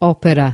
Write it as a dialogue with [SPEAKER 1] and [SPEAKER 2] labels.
[SPEAKER 1] opera.